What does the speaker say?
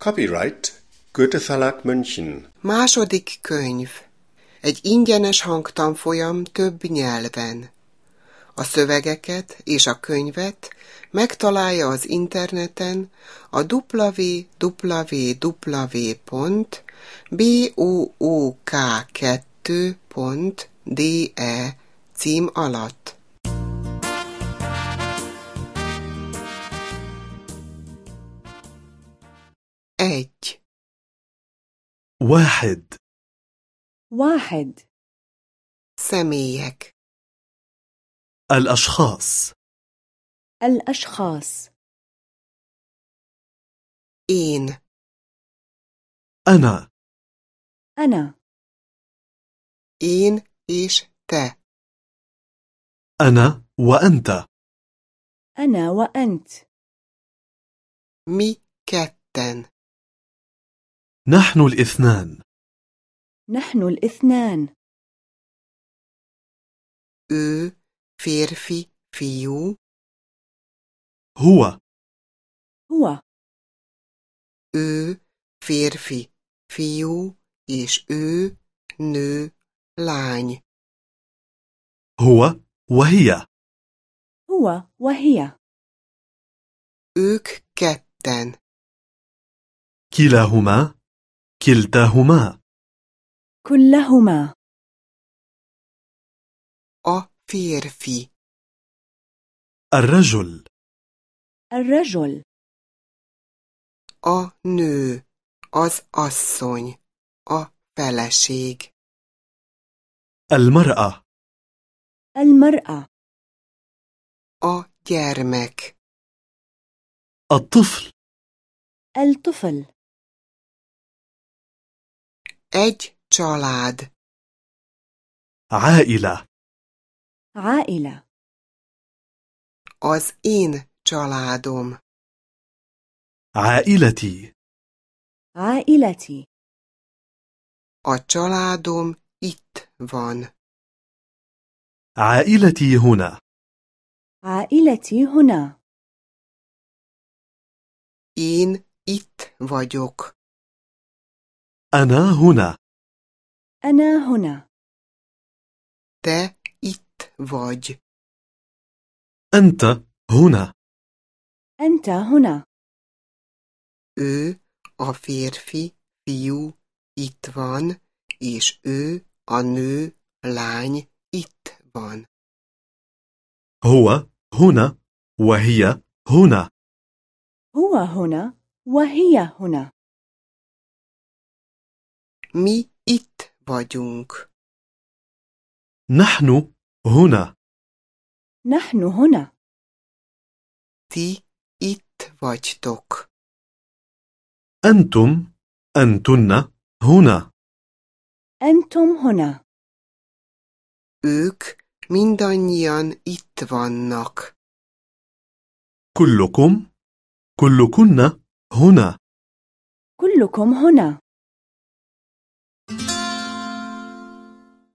Copyright Goethe Verlag München. Második könyv. Egy ingyenes hangtanfolyam több nyelven. A szövegeket és a könyvet megtalálja az interneten a www.book2.de cím alatt. Egy. واحد واحد Személyek. الأشخاص الأشخاص Én. أنا أنا Én és te. أنا وأنت أنا وأنت Mi ketten. نحن الاثنان. نحن الاثنان. férfi, fiú. هو. هو. Ő férfi, fiú, és ő nő, lány. هو وهي. هو وهي. Ők ketten. كلاهما. كلتاهما كلهما A férfi. الرجل الرجل A nő. Az asszony. A feleség. المرأة المرأة A gyermek. الطفل الطفل Egy család. عائلة عائلة Az én családom. عائلتي عائلتي A családom itt van. عائلتي هنا عائلتي هنا Én itt vagyok. أنا هنا. أنا هنا. Te itt vagy. أنت هنا. أنت هنا. Ő, a férfi, fiú, itt van, és ő, a nő, lány, itt van. هو هنا وهي هنا. هو هنا وهي هنا. Mi itt vagyunk. نحن هنا نحن هنا Ti itt vagytok. أنتم أنتن هنا أنتم هنا Ők mindannyian itt vannak. كلكم كلكن هنا كلكم هنا